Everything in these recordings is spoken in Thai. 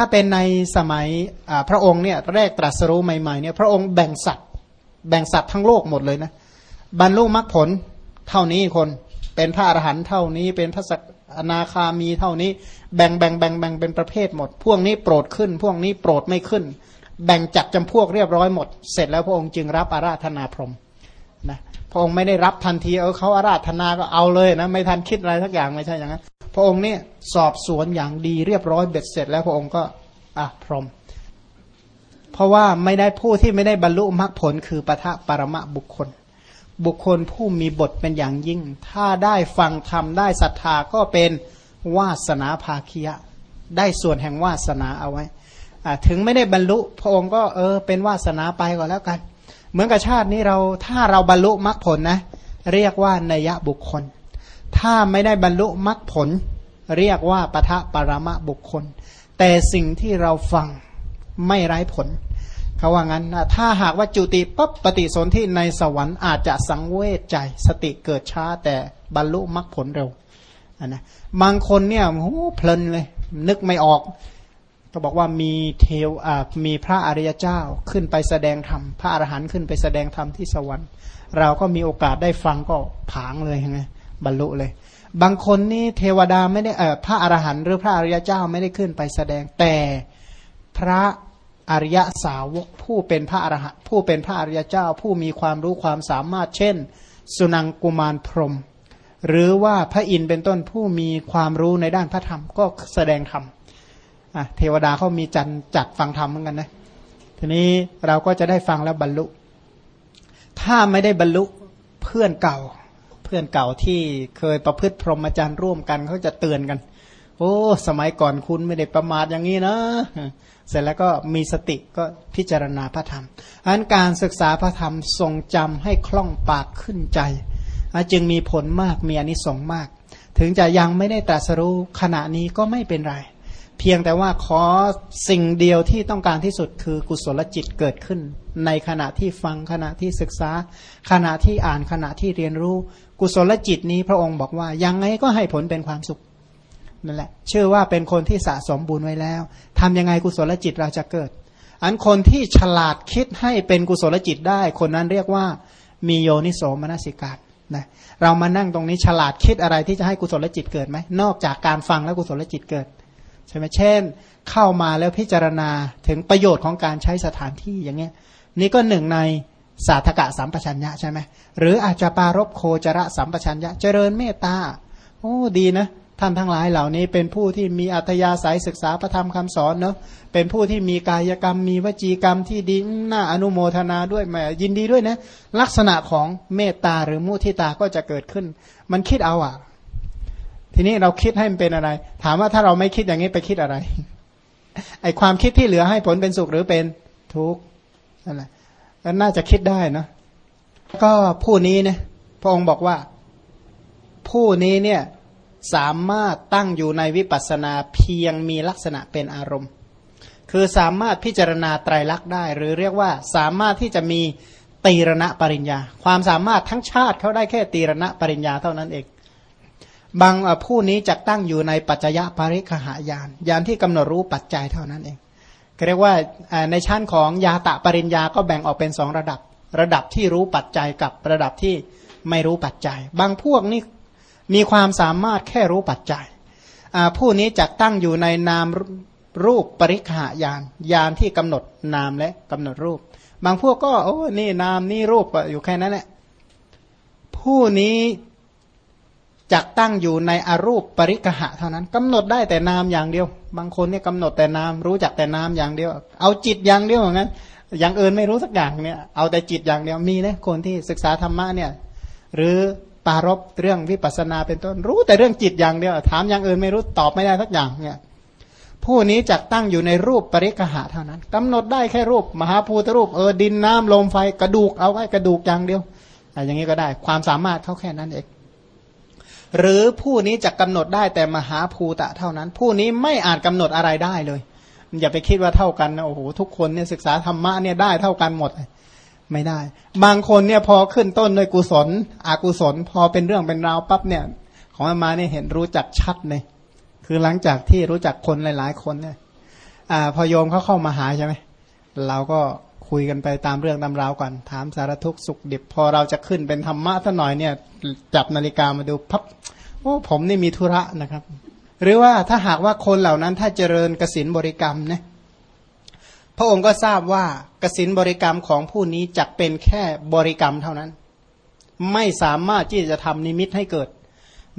ถ้าเป็นในสมัยพระองค์เนี่ยแรกตรัสรู้ใหม่ๆเนี่ยพระองค์แบ่งสัตว์แบ่งสัตว์ทั้งโลกหมดเลยนะบรรลุมรรคผลเท่านี้คนเป็นพระอรหันต์เท่านี้ เป็นพระสกอนาคามีเท่านี้ แบ่งแบ่งแบ่งแบ่งเป็นประเภทหมด พวกนี้โปรดขึ้น พวกนี้โปรดไม่ขึ้น แบ่งจัดจำพวกเรียบร้อยหมด เสร็จแล้วพระองค์จึงรับอาราธนาพรหมนะพระองค์ไม่ได้รับทันที เออเขาอาราธนาก็เอาเลยนะไม่ทันคิดอะไรสักอย่างไม่ใช่อย่างนั้น ระองค์เนี่ยสอบสวนอย่างดีเรียบร้อยเบ็ดเสร็จแล้วพระองค์ก็อะพรหมเพราะว่าไม่ได้ผู้ที่ไม่ได้บรรลุมรรคผลคือปะทะปรมะบุคคล บุคคลผู้มีบทเป็นอย่างยิ่ง ถ้าได้ฟังธรรมได้ศรัทธาก็เป็นวาสนาภาคียะ ได้ส่วนแห่งวาสนาเอาไว้ถึงไม่ได้บรรลุพระองค์ก็เออเป็นวาสนาไปก่อนแล้วกัน เหมือนกับชาตินี้เราถ้าเราบรรลุมรรคผลนะ เรียกว่านัยบุคคล ถ้าไม่ได้บรรลุมรรคผล เรียกว่าปะทะปรมะบุคคล แต่สิ่งที่เราฟังไม่ไร้ผลเขาว่างั้นถ้าหากว่าจุติปั๊บปฏิสนธิในสวรรค์อาจจะสังเวชใจ สติเกิดช้าแต่บรรลุมรรคผลเร็วนะบางคนเนี่ยโอ้เพลินเลย นึกไม่ออก ก็บอกว่ามีเทวมีพระอริยเจ้าขึ้นไปแสดงธรรมพระอรหันต์ขึ้นไปแสดงธรรมที่สวรรค์ เราก็มีโอกาสได้ฟังก็ผางเลยไงบรรลุเลย บางคนนี่เทวดาไม่ได้เออพระอรหันต์หรือพระอริยเจ้าไม่ได้ขึ้นไปแสดงแต่พระอริยสาวกผู้เป็นพระอรหันต์ผู้เป็นพระอริยเจ้า ผู้มีความรู้ความสามารถ เช่น สุนังกุมารพรมหรือว่าพระอินทร์เป็นต้นผู้มีความรู้ในด้านพระธรรมก็แสดงธรรมเทวดาเขามีจันจัดฟังธรรมเหมือนกันนะทีนี้เราก็จะได้ฟังแล้วบรรลุ ถ้าไม่ได้บรรลุเพื่อนเก่า เพื่อนเก่าที่เคยประพฤติพรหมจรรย์ร่วมกันเขาจะเตือนกัน โอ้ สมัยก่อนคุณไม่ได้ประมาทอย่างนี้นะ เสร็จแล้วก็มีสติก็พิจารณาพระธรรมอันการศึกษาพระธรรมทรงจำให้คล่องปากขึ้นใจจึงมีผลมากมีอนิสงส์มาก ถึงจะยังไม่ได้ตรัสรู้ขณะนี้ก็ไม่เป็นไร เพียงแต่ว่าขอสิ่งเดียวที่ต้องการที่สุดคือกุศลจิตเกิดขึ้น ในขณะที่ฟังขณะที่ศึกษา ขณะที่อ่านขณะที่เรียนรู้ กุศลจิตนี้พระองค์บอกว่ายังไงก็ให้ผลเป็นความสุขนั่นแหละเชื่อว่าเป็นคนที่สะสมบุญไว้แล้วทำยังไงกุศลจิตเราจะเกิด อันคนที่ฉลาดคิดให้เป็นกุศลจิตได้ คนนั้นเรียกว่ามีโยนิโสมนสิการนะเรามานั่งตรงนี้ฉลาดคิดอะไรที่จะให้กุศลจิตเกิดไหมนอกจากการฟังแล้วกุศลจิตเกิด ใช่ไหมเช่น เข้ามาแล้วพิจารณาถึงประโยชน์ของการใช้สถานที่อย่างเงี้ยนี่ก็หนึ่งในสาธกะสัมปชัญญะใช่ไหมหรืออาจจะปารบโคจระสัมปชัญญะเจริญเมตตาโอ้ดีนะท่านทั้งหลายเหล่านี้เป็นผู้ที่มีอัตยาสายศึกษาพระธรรมคำสอนเนาะเป็นผู้ที่มีกายกรรม มีวจีกรรมที่ดีน่าอนุโมทนาด้วยแหมยินดีด้วยนะลักษณะของเมตตาหรือมุทิตาก็จะเกิดขึ้น มันคิดเอาอะ ทีนี้เราคิดให้มันเป็นอะไร ถามว่าถ้าเราไม่คิดอย่างนี้ไปคิดอะไร ไอความคิดที่เหลือให้ผลเป็นสุขหรือเป็นทุกข์นั่นแหละก็น่าจะคิดได้นะก็ผู้นี้เนี่ยพระองค์บอกว่า ผู้นี้เนี่ยสามารถตั้งอยู่ในวิปัสสนาเพียงมีลักษณะเป็นอารมณ์ คือสามารถพิจารณาไตรลักษณ์ได้ หรือเรียกว่าสามารถที่จะมีตีรณะปริญญา ความสามารถทั้งชาติเขาได้แค่ตีรณะปริญญาเท่านั้นเอง บางผู้นี้จะตั้งอยู่ในปัจจยปริคหายานยานที่กำหนดรู้ปัจจัยเท่านั้นเองเรียกว่าในชั้นของยาตะปริญญาก็แบ่งออกเป็นสองระดับ ระดับที่รู้ปัจจัยกับระดับที่ไม่รู้ปัจจัย บางพวกนี่มีความสามารถแค่รู้ปัจจัยผู้นี้จะตั้งอยู่ในนามรูปปริขายานยานที่กำหนดนามและกำหนดรูป บางพวกก็โอ้นี่นามนี่รูปอยู่แค่นั้นแหละผู้นี้ จะตั้งอยู่ในอรูปปริกหะเท่านั้นกำหนดได้แต่นามอย่างเดียว บางคนเนี่ยกำหนดแต่นามรู้จักแต่นามอย่างเดียว เอาจิตอย่างเดียวอย่างนั้น อย่างอื่นไม่รู้สักอย่างเนี่ยเอาแต่จิตอย่างเดียวมีนะคนที่ศึกษาธรรมะเนี่ยหรือปารบเรื่องวิปัสสนาเป็นต้น รู้แต่เรื่องจิตอย่างเดียว ถามอย่างอื่นไม่รู้ตอบไม่ได้สักอย่างเนี่ยผู้นี้จักตั้งอยู่ในรูปปริกหะเท่านั้นกำหนดได้แค่รูปมหาภูตรูปเออดินน้ำลมไฟกระดูกเอาไว้กระดูกอย่างเดียวอย่างนี้ก็ได้ความสามารถเขาแค่นั้นเอง หรือผู้นี้จะกำหนดได้แต่มหาภูตะเท่านั้น ผู้นี้ไม่อาจกำหนดอะไรได้เลยอย่าไปคิดว่าเท่ากันนะโอ้โหทุกคนเนี่ยศึกษาธรรมะเนี่ยได้เท่ากันหมดไม่ได้ บางคนเนี่ยพอขึ้นต้นด้วยกุศล อกุศล พอเป็นเรื่องเป็นราวปั๊บเนี่ย ของมาเนี่ยเห็นรู้จักชัดเลยคือหลังจากที่รู้จักคนหลาย ๆ คนเนี่ย อ่า พอโยมเขาเข้ามาหาใช่ไหมเราก็ คุยกันไปตามเรื่องตามราวก่อนถามสารทุกข์สุขดิบพอเราจะขึ้นเป็นธรรมะสักหน่อยเนี่ย จับนาฬิกามาดูพับโอ้ผมนี่มีธุระนะครับ หรือว่าถ้าหากว่าคนเหล่านั้นถ้าเจริญกสินบริกรรมเนี่ยพระองค์ก็ทราบว่ากสินบริกรรมของผู้นี้จะเป็นแค่บริกรรมเท่านั้น ไม่สามารถที่จะทำนิมิตให้เกิด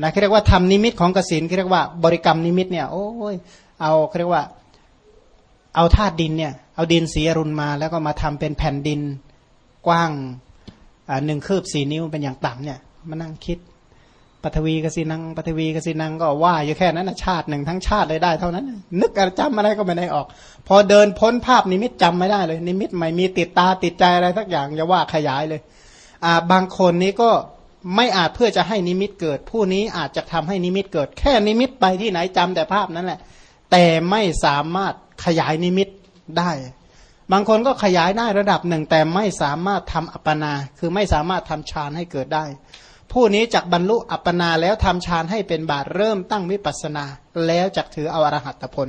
นะเรียกว่าทำนิมิตของกสินเรียกว่าบริกรรมนิมิตเนี่ยโอ้ยเอาเรียกว่า เอาธาตุดินเนี่ยเอาดินสีอรุณมาแล้วก็มาทำเป็นแผ่นดินกว้างหนึ่งคืบสี่นิ้วเป็นอย่างต่ำเนี่ยมานั่งคิดปฐวีกสินังปฐวีกสินังก็ว่าอยู่แค่นั้นนะชาติหนึ่งทั้งชาติเลยได้เท่านั้น นึกจำอะไรก็ไม่ได้ออก พอเดินพ้นภาพนิมิตจำไม่ได้เลย นิมิตไม่มีติดตาติดใจอะไรสักอย่างอย่าว่าขยายเลยอ่าบางคนนี้ก็ไม่อาจเอื้อจะให้นิมิตเกิด ผู้นี้อาจจะทำให้นิมิตเกิด แค่นิมิตไปที่ไหนจำแต่ภาพนั้นแหละ แต่ไม่สามารถ ขยายนิมิตได้ บางคนก็ขยายได้ระดับหนึ่ง แต่ไม่สามารถทำอัปปนา คือไม่สามารถทำฌานให้เกิดได้ ผู้นี้จักบรรลุอัปปนาแล้วทำฌานให้เป็นบาทเริ่มตั้งวิปัสสนา แล้วจักถือเอาอรหัตผล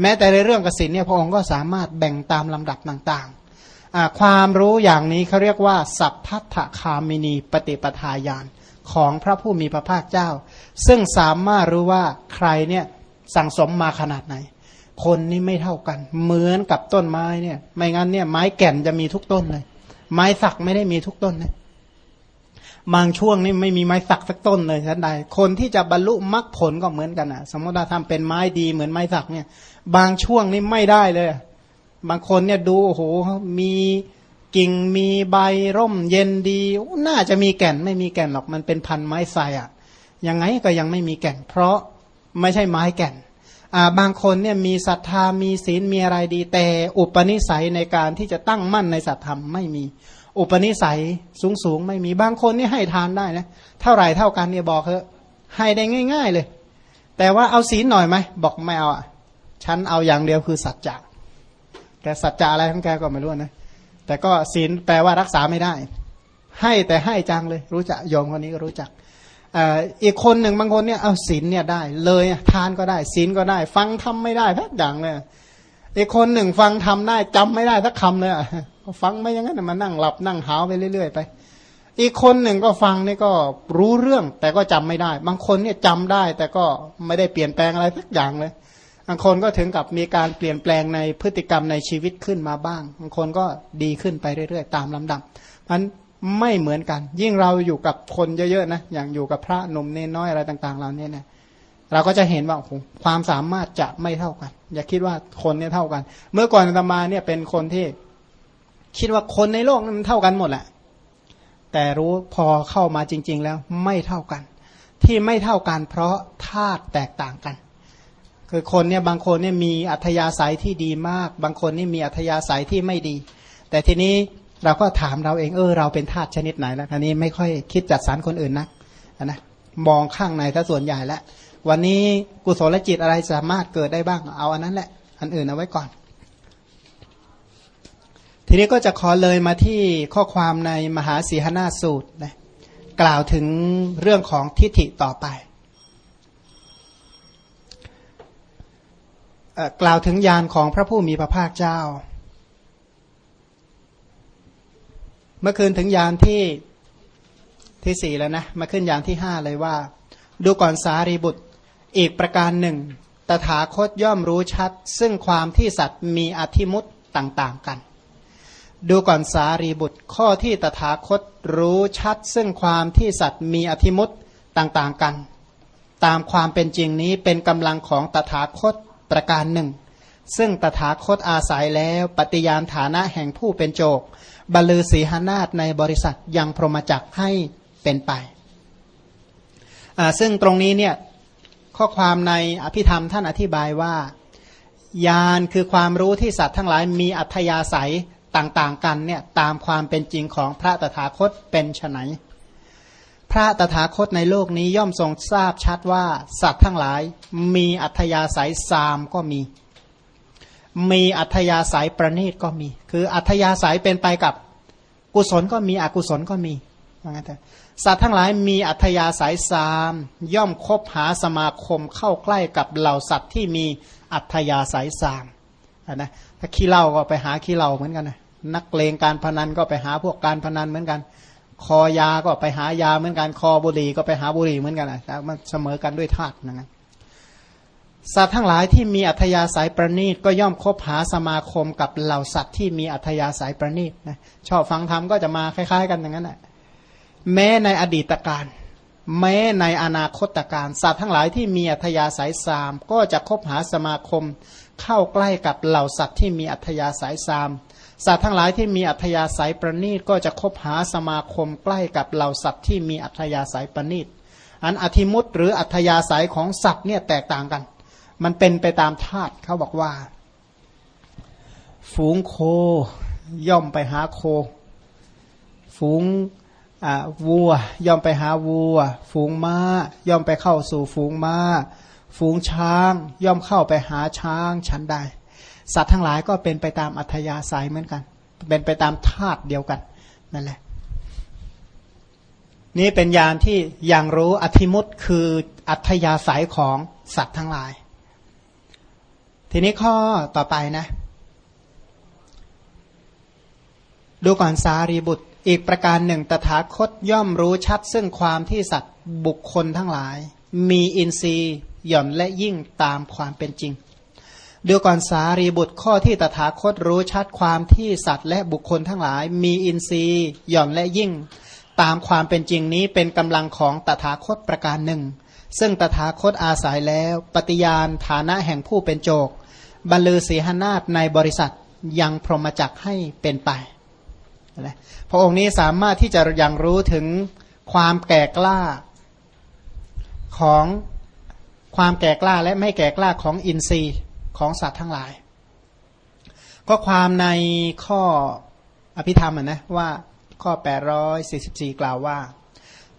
แม้แต่ในเรื่องกสินเนี่ยพระองค์ก็สามารถแบ่งตามลำดับต่างๆ ความรู้อย่างนี้เขาเรียกว่า สัพพัทธคามินีปฏิปทาญาณของพระผู้มีพระภาคเจ้า ซึ่งสามารถรู้ว่าใครเนี่ยสั่งสมมาขนาดไหน คนนี่ไม่เท่ากัน เหมือนกับต้นไม้เนี่ย ไม่งั้นเนี่ยไม้แก่นจะมีทุกต้นเลย ไม้สักไม่ได้มีทุกต้นนะบางช่วงนี่ไม่มีไม้สักสักต้นเลยฉันใดคนที่จะบรรลุมรรคผลก็เหมือนกันอะสมมติว่าทำเป็นไม้ดีเหมือนไม้สักเนี่ย บางช่วงนี่ไม่ได้เลย บางคนเนี่ยดูโอ้โหมีกิ่งมีใบร่ม เย็นดี น่าจะมีแก่นไม่มีแก่นหรอกมันเป็นพันไม้ทรายอะยังไงก็ยังไม่มีแก่น เพราะไม่ใช่ไม้แก่น บางคนเนี่ยมีศรัทธามีศีลมีอะไรดี แต่อุปนิสัยในการที่จะตั้งมั่นในสัตธรรมไม่มี อุปนิสัยสูงสูงไม่มีบางคนนี่ให้ทานได้นะเท่าไหร่เท่ากันเนี่ยบอกเถอะให้ได้ง่าย ๆเลย แต่ว่าเอาศีลหน่อยไหมบอกไม่เอาอะฉันเอาอย่างเดียวคือสัจจะแกสัจจะอะไรของแกก็ไม่รู้นะแต่ก็ศีลแปลว่ารักษาไม่ได้ ให้แต่ให้จังเลย รู้จักโยมคนนี้ก็รู้จัก อีกคนหนึ่งบางคนเนี่ยเอาศีลเนี่ยได้เลยทานก็ได้ศีลก็ได้ ฟังทำไม่ได้ทักอย่างเลยอีกคนหนึ่งฟังทำได้จำไม่ได้สักคำเลยฟังไม่อย่างนั้นมานั่งหลับนั่งหาวไปเรื่อยๆไป อีกคนหนึ่งก็ฟังนี่ก็รู้เรื่องแต่ก็จำไม่ได้ บางคนเนี่ยจำได้แต่ก็ไม่ได้เปลี่ยนแปลงอะไรสักอย่างเลยบางคนก็ถึงกับมีการเปลี่ยนแปลงในพฤติกรรมในชีวิตขึ้นมาบ้างบางคนก็ดีขึ้นไปเรื่อยๆ ตามลำดับมัน ไม่เหมือนกัน ยิ่งเราอยู่กับคนเยอะๆนะอย่างอยู่กับพระนมเนน้อยอะไรต่าง ๆ เราเนี่ยนะเราก็จะเห็นว่าความสามารถจะไม่เท่ากัน อย่าคิดว่าคนเนี่ยเท่ากัน เมื่อก่อนตมาเนี่ยเป็นคนที่คิดว่าคนในโลกมันเท่ากันหมดแหละ แต่รู้พอเข้ามาจริง ๆ แล้วไม่เท่ากัน ที่ไม่เท่ากันเพราะธาตุแตกต่างกัน คือคนเนี่ยบางคนเนี่ยมีอัธยาศัยที่ดีมาก บางคนนี่มีอัธยาศัยที่ไม่ดี แต่ทีนี้ เราก็ถามเราเองเออเราเป็นธาตุชนิดไหนแล้วทีนี้ไม่ค่อยคิดจัดสรรคนอื่นนะนะมองข้างในถ้าส่วนใหญ่แล้ววันนี้กุศลจิตอะไรสามารถเกิดได้บ้างเอาอันนั้นแหละ อันอื่นเอาไว้ก่อน ทีนี้ก็จะขอเลยมาที่ข้อความในมหาสีหนาสูตรนะกล่าวถึงเรื่องของทิฏฐิต่อไปกล่าวถึงยานของพระผู้มีพระภาคเจ้า เมื่อคืนถึงยานที่ที่สี่แล้วนะมาขึ้นยานที่ห้าเลยว่า ดูก่อนสารีบุตร อีกประการหนึ่ง ตถาคตย่อมรู้ชัด ซึ่งความที่สัตว์มีอธิมุตต่างๆกัน ดูก่อนสารีบุตร ข้อที่ตถาคตรู้ชัด ซึ่งความที่สัตว์มีอธิมุตต่างๆกัน ตามความเป็นจริงนี้เป็นกำลังของตถาคตประการหนึ่ง ซึ่งตถาคตอาศัยแล้วปฏิญาณฐานะแห่งผู้เป็นโจก บรลือศีหานาฏในบริษัทยังพรหมจักให้เป็นไป ซึ่งตรงนี้เนี่ยข้อความในอภิธรรมท่านอธิบายว่ายานคือความรู้ที่สัตว์ทั้งหลายมีอัธยาศัยต่างๆกันเนี่ยตามความเป็นจริงของพระตถาคตเป็นไนพระตถาคตในโลกนี้ย่อมทรงทราบชัดว่า สัตว์ทั้งหลายมีอัธยาศัยสามก็มี มีอัธยาศัยประณีตก็มี คืออัธยาศัยเป็นไปกับกุศลก็มีอกุศลก็มีว่างั้นแต่สัตว์ทั้งหลายมีอัธยาศัยสาม ย่อมคบหาสมาคมเข้าใกล้กับเหล่าสัตว์ที่มีอัธยาศัยสามะนะถ้าขี้เหล้าก็ไปหาขี้เหล้าเหมือนกันนะนักเลงการพนันก็ไปหาพวกการพนันเหมือนกัน คอยาก็ไปหายาเหมือนกัน คอบุหรี่ก็ไปหาบุหรี่เหมือนกันนะมันเสมอกันด้วยธาตุนะ สัตว์ทั้งหลายที่มีอัธยาศัยประณีตก็ย่อมคบหาสมาคมกับเหล่าสัตว์ที่มีอัธยาศัยประณีตนะชอบฟังธรรมก็จะมาคล้าย ๆ กันอย่างนั้นแหละแม้ในอดีตการแม้ในอนาคตการสัตว์ทั้งหลายที่มีอัธยาศัยสาม ก็จะคบหาสมาคม เข้าใกล้กับเหล่าสัตว์ที่มีอัธยาศัยสามสัตว์ทั้งหลายที่มีอัธยาศัยประณีตก็จะคบหาสมาคมใกล้กับเหล่าสัตว์ที่มีอัธยาศัยประณีตอันอธิมุตหรืออัธยาศัยของสัตว์เนี่ยแตกต่างกัน มันเป็นไปตามธาตุเขาบอกว่า ฝูงโคย่อมไปหาโค ฝูงวัว ย่อมไปหาวัว ฝูงม้า ย่อมไปเข้าสู่ฝูงม้า ฝูงช้าง ย่อมเข้าไปหาช้างฉันไดสัตว์ทั้งหลายก็เป็นไปตามอัธยาศัยเหมือนกัน เป็นไปตามธาตุเดียวกันนั่นแหละ นี่เป็นยานที่ยังรู้อธิมุตคืออัธยาศัยของสัตว์ทั้งหลาย ทีนี้ข้อต่อไปนะ ดูก่อนสารีบุตร อีกประการหนึ่งตถาคตย่อมรู้ชัด ซึ่งความที่สัตว์บุคคลทั้งหลาย มีอินทรีย์หย่อนและยิ่งตามความเป็นจริงดูก่อนสารีบุตรข้อที่ตถาคตรู้ชัดความที่สัตว์และบุคคลทั้งหลาย มีอินทรีย์หย่อนและยิ่ง ตามความเป็นจริงนี้เป็นกำลังของตถาคตประการหนึ่ง ซึ่งตถาคตอาศัยแล้ว ปฏิญาณฐานะแห่งผู้เป็นโจก บรรลือศีหนาฏในบริษัทยังพรหมจักให้เป็นไปนะพระองค์นี้สามารถที่จะยังรู้ถึงความแก่กล้าของความแก่กล้าและไม่แก่กล้าของอินทรีย์ของสัตว์ทั้งหลาย ก็ความในข้ออภิธรรมนะว่าข้อ 844 กล่าวว่า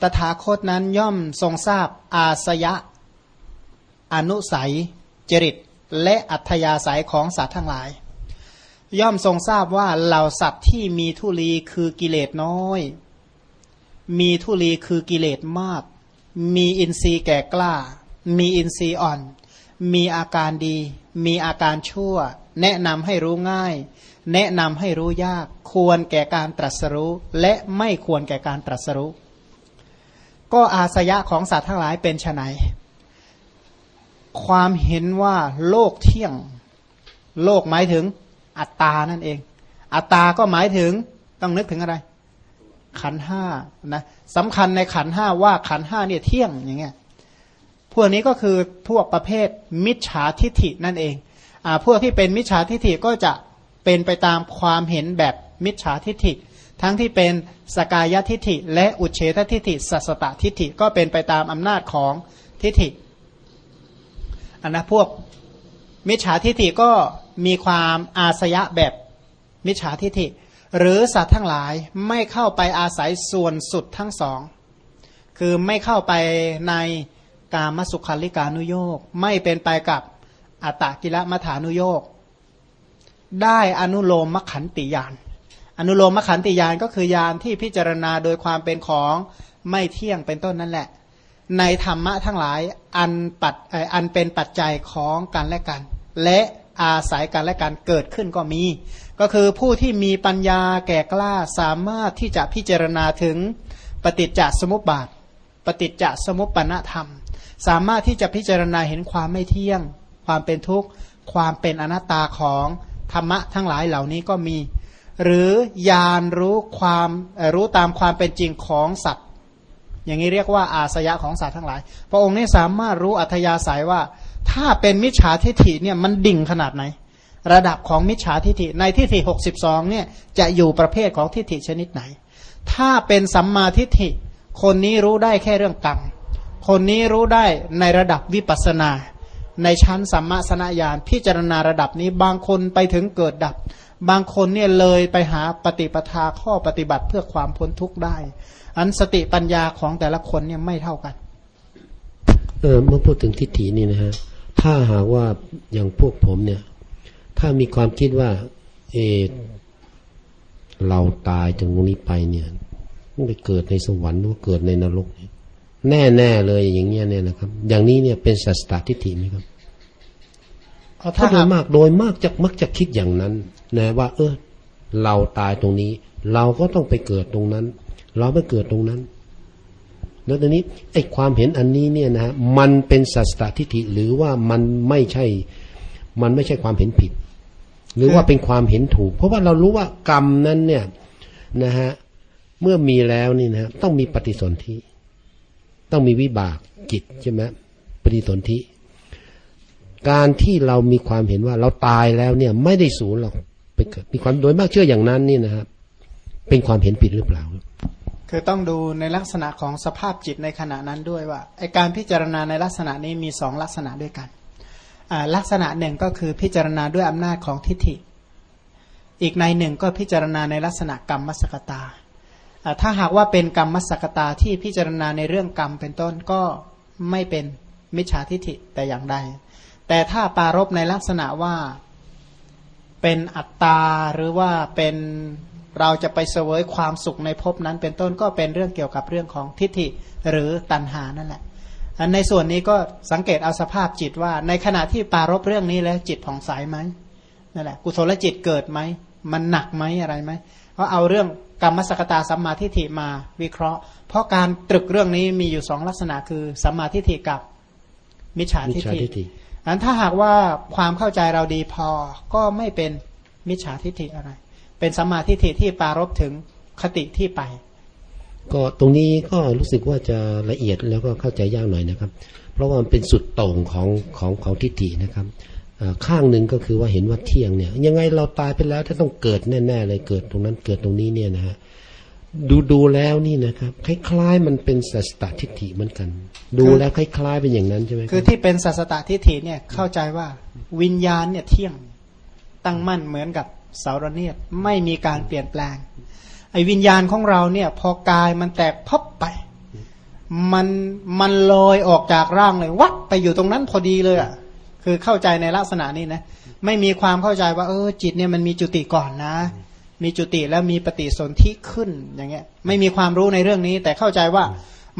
ตถาคตนั้นย่อมทรงทราบอาสยะ อนุสัย จริต และอัธยาศัยของสัตว์ทั้งหลาย ย่อมทรงทราบว่าเหล่าสัตว์ที่มีทุลีคือกิเลสน้อย มีทุลีคือกิเลสมาก มีอินทรีย์แก่กล้า มีอินทรีย์อ่อน มีอาการดี มีอาการชั่ว แนะนำให้รู้ง่าย แนะนำให้รู้ยาก ควรแก่การตรัสรู้ และไม่ควรแก่การตรัสรู้ ก็อาสยะของสัตว์ทั้งหลายเป็นไน ความเห็นว่าโลกเที่ยง โลกหมายถึงอัตตานั่นเอง อัตตาก็หมายถึงต้องนึกถึงอะไร ขันห้านะสำคัญในขันห้าว่าขันห้าเนี่ยเที่ยงอย่างเงี้ยพวกนี้ก็คือพวกประเภทมิจฉาทิฐินั่นเองอ่าพวกที่เป็นมิจฉาทิฐิก็จะเป็นไปตามความเห็นแบบมิจฉาทิฐิ ทั้งที่เป็นสกายทิฐิ และอุเฉททิฐิสัสตตทิฐิก็เป็นไปตามอำนาจของทิฐิ อันนะพวกมิจฉาทิฐิก็มีความอาสยะแบบมิจฉาทิฐิ หรือสัตว์ทั้งหลายไม่เข้าไปอาศัยส่วนสุดทั้งสอง คือไม่เข้าไปในกามสุขาริการุโยกไม่เป็นไปกับอัตตกิลมัฐานุโยกได้อนุโลมมขันติยานอนุโลมมขันติยานก็คือยานที่พิจารณาโดยความเป็นของไม่เที่ยงเป็นต้นนั่นแหละ ในธรรมะทั้งหลายอันปัดอันเป็นปัจจัยของกันและกัน และอาศัยกันและการเกิดขึ้นก็มี ก็คือผู้ที่มีปัญญาแก่กล้าสามารถที่จะพิจารณาถึงปฏิจจสมุปบาท ปฏิจจสมุปปนธรรม สามารถที่จะพิจารณาเห็นความไม่เที่ยง ความเป็นทุกข์ ความเป็นอนัตตาของธรรมะทั้งหลายเหล่านี้ก็มี หรือญาณรู้ความรู้ตามความเป็นจริงของสัตว อย่างนี้เรียกว่าอาสยะของสัตว์ทั้งหลาย พระองค์นี้สามารถรู้อัธยาศัยว่า ถ้าเป็นมิจฉาทิฐิเนี่ยมันดิ่งขนาดไหน ระดับของมิจฉาทิฐิในทิฏฐิหกสิบสองเนี่ยจะอยู่ประเภทของทิฏฐิชนิดไหน ถ้าเป็นสัมมาทิฏฐิ คนนี้รู้ได้แค่เรื่องกรรม คนนี้รู้ได้ในระดับวิปัสนา ในชั้นสัมมาสนญาณพิจารณาระดับนี้บางคนไปถึงเกิดดับ บางคนเนี่ยเลยไปหาปฏิปทาข้อปฏิบัติเพื่อความพ้นทุกข์ได้ อันสติปัญญาของแต่ละคนเนี่ยไม่เท่ากันเออเมื่อพูดถึงทิฏฐินี่นะฮะถ้าหากว่าอย่างพวกผมเนี่ย ถ้ามีความคิดว่า เอเราตายจากตรงนี้ไปเนี่ยไปเกิดในสวรรค์หรือเกิดในนรกเนี่ยแน่ๆเลยอย่างเงี้ยเนี่ยนะครับ อย่างนี้เนี่ยเป็นสัสตทิฏฐิไหมครับเอาถ้าถ้าโดหายกมากโดยมากจะมักจะคิดอย่างนั้นนะว่า เออ เราตายตรงนี้ เราก็ต้องไปเกิดตรงนั้น เราไม่เกิดตรงนั้น แล้วตอนนี้ไอ้ความเห็นอันนี้เนี่ยนะฮะมันเป็นสัสตทิฏฐิหรือว่ามันไม่ใช่ มันไม่ใช่ความเห็นผิด หรือว่าเป็นความเห็นถูก เพราะว่าเรารู้ว่ากรรมนั้นเนี่ยนะฮะเมื่อมีแล้วนี่นะฮะต้องมีปฏิสนธิต้องมีวิบากจิตใช่ไหมปฏิสนธิการที่เรามีความเห็นว่าเราตายแล้วเนี่ย ไม่ได้สูญหรอกไปเกิดมีความโดยมากเชื่ออย่างนั้นนี่นะครับเป็นความเห็นผิดหรือเปล่า คือต้องดูในลักษณะของสภาพจิตในขณะนั้นด้วยว่าไอการพิจารณาในลักษณะนี้มีสองลักษณะด้วยกันลักษณะหนึ่งก็คือพิจารณาด้วยอำนาจของทิฏฐิ อีกในหนึ่งก็พิจารณาในลักษณะกรรมมสกตาอ่าถ้าหากว่าเป็นกรรมมสกตาที่พิจารณาในเรื่องกรรมเป็นต้นก็ไม่เป็นมิจฉาทิฏฐิแต่อย่างใด แต่ถ้าปารบในลักษณะว่าเป็นอัตตาหรือว่าเป็น เราจะไปเสวยความสุขในภพนั้น เป็นต้นก็เป็นเรื่องเกี่ยวกับเรื่องของทิฏฐิหรือตัณหานั่นแหละอันในส่วนนี้ก็สังเกตเอาสภาพจิตว่า ในขณะที่ปารบเรื่องนี้แล้วจิตผ่องใสไหมนั่นแหละกุศลจิตเกิดไหมมันหนักไหมอะไรไหมเพราะเอาเรื่องกรรมสกตาสัมมาทิฏฐิมาวิเคราะห์ เพราะการตรึกเรื่องนี้มีอยู่สองลักษณะคือสัมมาทิฏฐิกับมิจฉามิจทิฏฉาฐิทิฏฐิอันถ้าหากว่าความเข้าใจเราดีพอก็ไม่เป็นมิจฉาทิฏฐิอะไร เป็นสัมมาทิฏฐิที่ปารบถึงคติที่ไป ก็ตรงนี้ก็รู้สึกว่าจะละเอียดแล้วก็เข้าใจยากหน่อยนะครับ เพราะว่ามันเป็นสุดโต่งของของของทิฏฐินะครับอ่าข้างหนึ่งก็คือว่าเห็นว่าเที่ยงเนี่ย ยังไงเราตายไปแล้วถ้าต้องเกิดแน่ๆเลยเกิดตรงนั้นเกิดตรงนี้เนี่ยนะฮะดูดูแล้วนี่นะครับคล้ายๆมันเป็นสัสตทิฏฐิเหมือนกัน ดูแล้วคล้ายๆเป็นอย่างนั้นใช่ไหมรับคือที่เป็นสัสตตทิฏฐิเนี่ยเข้าใจว่าวิญญาณเนี่ยเที่ยงตั้งมั่นเหมือนกับ เสาระเนียดไม่มีการเปลี่ยนแปลง ไอ้วิญญาณของเราเนี่ย พอกายมันแตกพับไป มันมันลอยออกจากร่างเลย วัดไปอยู่ตรงนั้นพอดีเลยอะคือเข้าใจในลักษณะนี้นะไม่มีความเข้าใจว่า เออ จิตเนี่ยมันมีจุติก่อนนะ มีจุติแล้วมีปฏิสนธิขึ้นอย่างเงี้ย ไม่มีความรู้ในเรื่องนี้ แต่เข้าใจว่า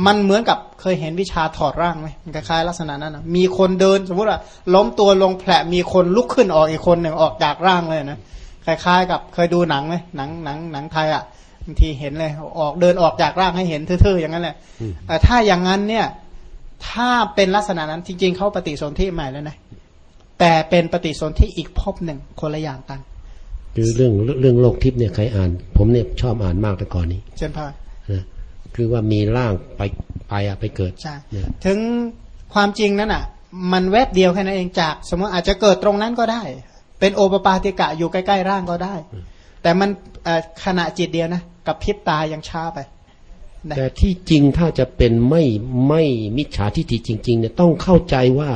มันเหมือนกับเคยเห็นวิชาถอดร่างไหมมันคล้ายๆลักษณะนั้นนะมีคนเดินสมมติว่าล้มตัวลงแผลมีคนลุกขึ้นออกอีกคนหนึ่งออกจากร่างเลยนะ คล้ายๆ กับเคยดูหนังไหมหนังหนังหนังไทยอะบางทีเห็นเลยออกเดินออกจากร่างให้เห็นทื่อๆอย่างนั้นแหละแต่ถ้าอย่างนั้นเนี่ย ถ้าเป็นลักษณะนั้นจริง ๆเขาปฏิสนธิใหม่แล้วนะแต่เป็นปฏิสนธิอีกภพหนึ่งคนละอย่างกันคือเรื่องเรื่องโลกทิพย์เนี่ยใครอ่าน ผมเนี่ยชอบอ่านมากแต่ก่อนนี้เช่นพานะคือว่ามีร่างไปไปอะไปเกิดใช่เนี่ยถึงความจริงนั้นอะ มันแวบเดียวแค่นั้นเองจาก สมมติอาจจะเกิดตรงนั้นก็ได้ เป็นโอปปาติกะอยู่ใกล้ ๆ ร่างก็ได้ แต่มันเอ่อขณะจิตเดียวนะ กับพริบตายังช้าไปนะแต่ที่จริงถ้าจะเป็นไม่ไม่มิจฉาทิฏฐิจริง ๆ เนี่ยต้องเข้าใจว่า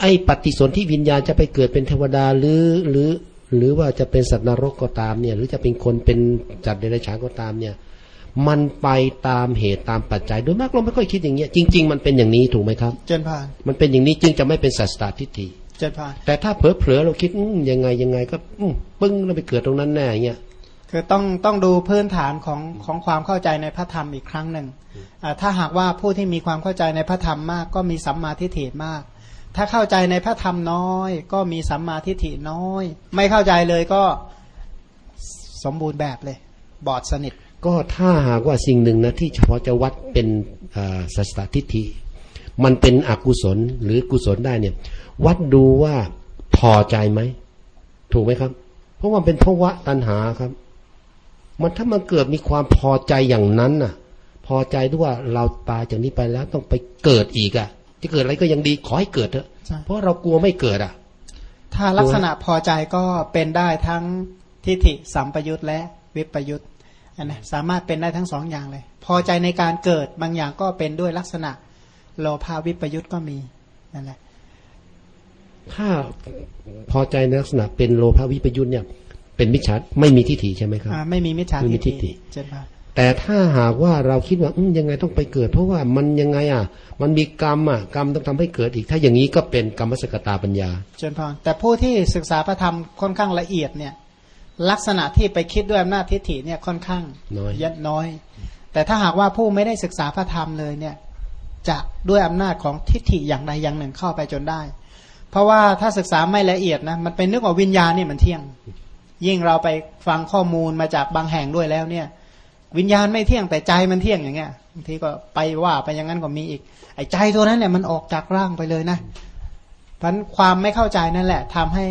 ไอ้ปฏิสนธิวิญญาณจะไปเกิดเป็นเทวดาหรือหรือหรือว่าจะเป็นสัตว์นรกก็ตามเนี่ย หรือจะเป็นคนเป็นจัดเดรัจฉานก็ตามเนี่ย มันไปตามเหตุตามปัจจัยโดยมากเราไม่ค่อยคิดอย่างเงี้ยจริง ๆ มันเป็นอย่างนี้ถูกไหมครับ เจนพานมันเป็นอย่างนี้จึงจะไม่เป็นสัสตตทิฏฐิ เจนพานแต่ถ้าเผลอๆเราคิดอืมยังไงยังไง ก็อืมปึ้งเราไปเกิดตรงนั้นแน่เงี้ยคือต้องต้องดูพื้นฐานของของความเข้าใจในพระธรรมอีกครั้งหนึ่งอ่าถ้าหากว่าผู้ที่มีความเข้าใจในพระธรรมมาก ก็มีสัมมาทิฏฐิมาก ถ้าเข้าใจในพระธรรมน้อย ก็มีสัมมาทิฏฐิน้อย ไม่เข้าใจเลยก็สมบูรณ์แบบเลย บอดสนิท ก็ถ้าหากว่าสิ่งหนึ่งนะที่เฉพาะจะวัดเป็นอ่าสัสตทิฏฐิมันเป็นอกุศลหรือกุศลได้เนี่ย วัดดูว่าพอใจไหม ถูกไหมครับ เพราะว่าเป็นภาวะตัณหาครับ มันถ้ามันเกิดมีความพอใจอย่างนั้นน่ะ พอใจด้วยว่าเราตายจากนี้ไปแล้วต้องไปเกิดอีกอะ่ะ จะเกิดอะไรก็ยังดีขอให้เกิดเถอะใช่เพราะเรากลัวไม่เกิดอะ ถ้าลักษณะพอใจก็เป็นได้ทั้งทิฏฐิสัมปยุตและวิปยุตอันนะสามารถเป็นได้ทั้งสองอย่างเลย พอใจในการเกิดบางอย่างก็เป็นด้วยลักษณะโลภาวิปยุตก็มีนั่นแหละ ถ้าพอใจในลักษณะเป็นโลภะวิปยุทธ์เนี่ย เป็นมิจฉาไม่มีทิฏฐิใช่ไหมครับอ่าไม่มีมิจฉาไม่มีทิทิฏฏฐิฐิเจนพานแต่ถ้าหากว่าเราคิดว่าอืมยังไงต้องไปเกิด เพราะว่ามันยังไงอะ มันมีกรรมอะกรรมต้องทำให้เกิดอีก ถ้าอย่างนี้ก็เป็นกรรมสกตาปัญญาเจนพานแต่ผู้ที่ศึกษาพระธรรมค่อนข้างละเอียดเนี่ย ลักษณะที่ไปคิดด้วยอำนาจทิฏฐิเนี่ยค่อนข้างน้อยยัดน้อย แต่ถ้าหากว่าผู้ไม่ได้ศึกษาพระธรรมเลยเนี่ย จะด้วยอำนาจของทิฏฐิอย่างใดอย่างหนึ่งเข้าไปจนได้ เพราะว่าถ้าศึกษาไม่ละเอียดนะมันเป็นนึกว่าวิญญาณนี่มันเที่ยง ยิ่งเราไปฟังข้อมูลมาจากบางแห่งด้วยแล้วเนี่ย วิญญาณไม่เที่ยงแต่ใจมันเที่ยงอย่างเงี้ยบางทีก็ไปว่าไปอย่างนั้นก็มีอีก ไอ้ใจตัวนั้นเนี่ยมันออกจากร่างไปเลยนะเพราะความไม่เข้าใจนั่นแหละทำให้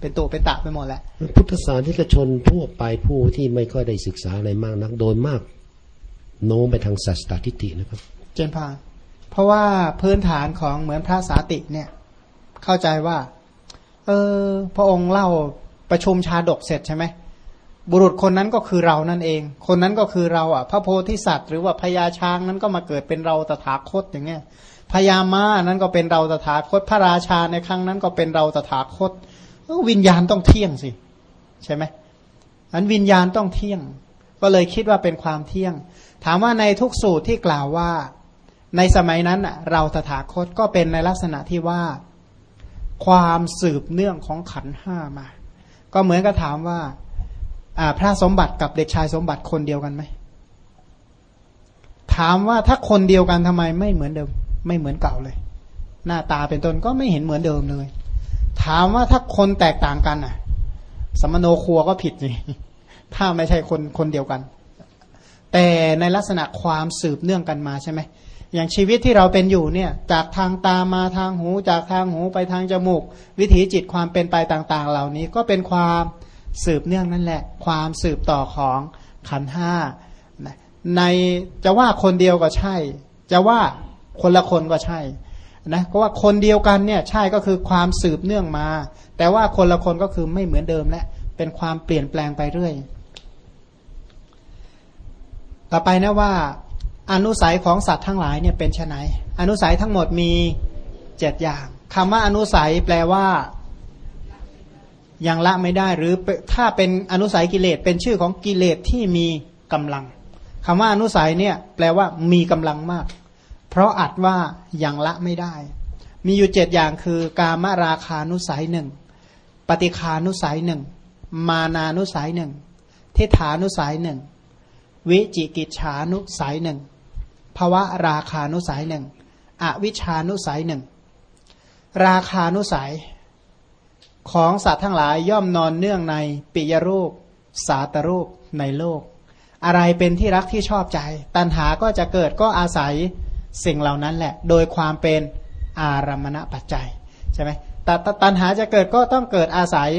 เป็นตัวเป็นตะไปหมดแหละพุทธศาสนิกชนทั่วไปผู้ที่ไม่ค่อยได้ศึกษาอะไรมากนักโดยมาก โน้มไปทางศาสตรทิฏฐินะครับ เจนพานเพราะว่าพื้นฐานของเหมือนพระสาติเนี่ย เข้าใจว่า เออ พระองค์เล่าประชุมชาดกเสร็จใช่ไหมบุรุษคนนั้นก็คือเรานั่นเอง คนนั้นก็คือเราอะ พระโพธิสัตว์ หรือว่าพญาช้างนั้นก็มาเกิดเป็นเราตถาคตอย่างเงี้ยพญามานั้นก็เป็นเราตถาคต พระราชาในครั้งนั้นก็เป็นเราตถาคต วิญญาณต้องเที่ยงสิ ใช่ไหมอันวิญญาณต้องเที่ยง ก็เลยคิดว่าเป็นความเที่ยง ถามว่าในทุกสูตรที่กล่าวว่า ในสมัยนั้นเราตถาคตก็เป็นในลักษณะที่ว่า ความสืบเนื่องของขันห้ามา ก็เหมือนกับถามว่าพระสมบัติกับเด็กชายสมบัติคนเดียวกันไหม ถามว่าถ้าคนเดียวกันทำไมไม่เหมือนเดิม ไม่เหมือนเก่าเลย หน้าตาเป็นต้นก็ไม่เห็นเหมือนเดิมเลย ถามว่าถ้าคนแตกต่างกันอะ สมโนครัวก็ผิดสิถ้าไม่ใช่คนคนเดียวกัน แต่ในลักษณะความสืบเนื่องกันมาใช่ไหม อย่างชีวิตที่เราเป็นอยู่เนี่ยจากทางตามาทางหู จากทางหูไปทางจมูก วิถีจิตความเป็นไปต่างๆ เหล่านี้ก็เป็นความสืบเนื่องนั่นแหละ ความสืบต่อของขันห้าในจะว่าคนเดียวก็ใช่ จะว่าคนละคนก็ใช่นะเพราะว่าคนเดียวกันเนี่ยใช่ก็คือความสืบเนื่องมา แต่ว่าคนละคนก็คือไม่เหมือนเดิมและเป็นความเปลี่ยนแปลงไปเรื่อย ต่อไปนะว่า อนุสัยของสัตว์ทั้งหลายเนี่ยเป็นไนอนุสัยทั้งหมดมีเจ็ดอย่างคำว่าอนุสัยแปลว่ายังละไม่ได้หรือถ้าเป็นอนุสัยกิเลสเป็นชื่อของกิเลสที่มีกำลังคำว่าอนุสัยเนี่ยแปลว่ามีกำลังมาก เพราะอัดว่ายังละไม่ได้ มีอยู่เจ็ดอย่างคือกามราคานุสัยหนึ่งปฏิคานุสัยหนึ่งมานานุสัยหนึ่งทิฏฐานุสัยหนึ่งวิจิกิจฉานุสัยหนึ่ง ภวะราคานุสัยหนึ่งอวิชานุสัยหนึ่งราคานุสัย ของสัตว์ทั้งหลายย่อมนอนเนื่องในปิยรูป สาตรูปในโลก อะไรเป็นที่รักที่ชอบใจ ตัณหาก็จะเกิดก็อาศัยสิ่งเหล่านั้นแหละ โดยความเป็นอารมณปัจจัยใช่ไหมแต่ตัณหาจะเกิดก็ต้องเกิดอาศัย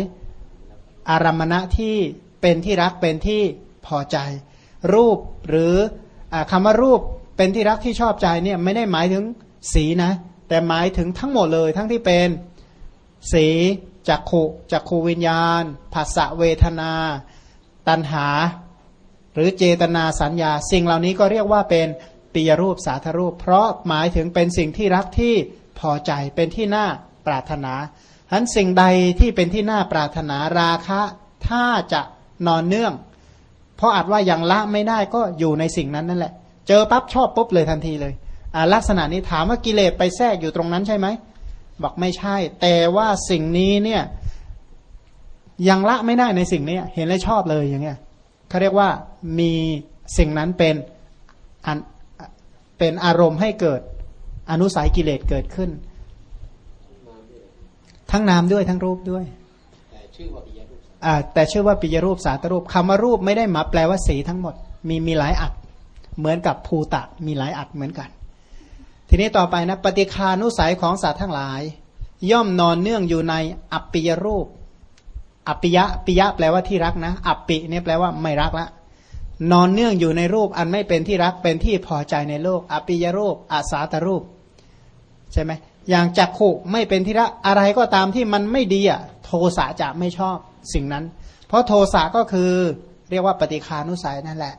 อารมณะที่เป็นที่รักเป็นที่พอใจ รูปหรืออคำว่ารูป เป็นที่รักที่ชอบใจเนี่ยไม่ได้หมายถึงสีนะ แต่หมายถึงทั้งหมดเลยทั้งที่เป็นสีจักขุจักขูวิญญาณภาษะเวทนา ตัณหา หรือเจตนาสัญญา สิ่งเหล่านี้ก็เรียกว่าเป็นปียรูปสาธรูป เพราะหมายถึงเป็นสิ่งที่รักที่พอใจเป็นที่น่าปรารถนาฉั้นสิ่งใดที่เป็นที่น่าปรารถนาราคะถ้าจะนอนเนื่อง เพราะอาจว่ายังละไม่ได้ก็อยู่ในสิ่งนั้นนั่นแหละ เจอปั๊บชอบปุ๊บเลยทันทีเลยลักษณะนี้ถามว่ากิเลสไปแทรกอยู่ตรงนั้นใช่ไหมบอกไม่ใช่ แต่ว่าสิ่งนี้เนี่ยยังละไม่ได้ในสิ่งนี้เห็นแล้วชอบเลยอย่างเงี้ยเขาเรียกว่ามีสิ่งนั้นเป็นอันเป็นอารมณ์ให้เกิดอนุสัยกิเลสเกิดขึ้น ทั้งนามด้วยทั้งรูปด้วยแต่ชื่อว่าปิยรูปแต่ชื่อว่าปิยรูปสาตรูปคำว่ารูปไม่ได้มาแปลว่าสีทั้งหมด มีมีหลายอัด เหมือนกับภูตะมีหลายอัดเหมือนกัน ทีนี้ต่อไปนะปฏิคานุสัยของสัตว์ทั้งหลาย ย่อมนอนเนื่องอยู่ในอัปปิยรูป อัปปิยะปิยะแปลว่าที่รักนะ อัปปิเนี่ยแปลว่าไม่รักละนอนเนื่องอยู่ในรูปอันไม่เป็นที่รักเป็นที่พอใจในโลกอัปปิยรูปอาสาตรูป ใช่ไหมอย่างจักขุไม่เป็นที่รักอะไรก็ตามที่มันไม่ดีอะโทสะจะไม่ชอบสิ่งนั้น เพราะโทสะก็คือเรียกว่าปฏิคานุสัยนั่นแหละ